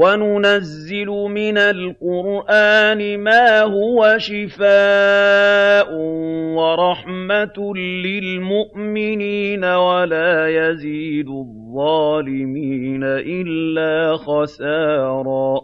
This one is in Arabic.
وَنُنَزِّلُ مِنَ الْقُرْآنِ مَا هُوَ شِفَاءٌ وَرَحْمَةٌ لِّلْمُؤْمِنِينَ وَلَا يَزِيدُ الظَّالِمِينَ إِلَّا خَسَارًا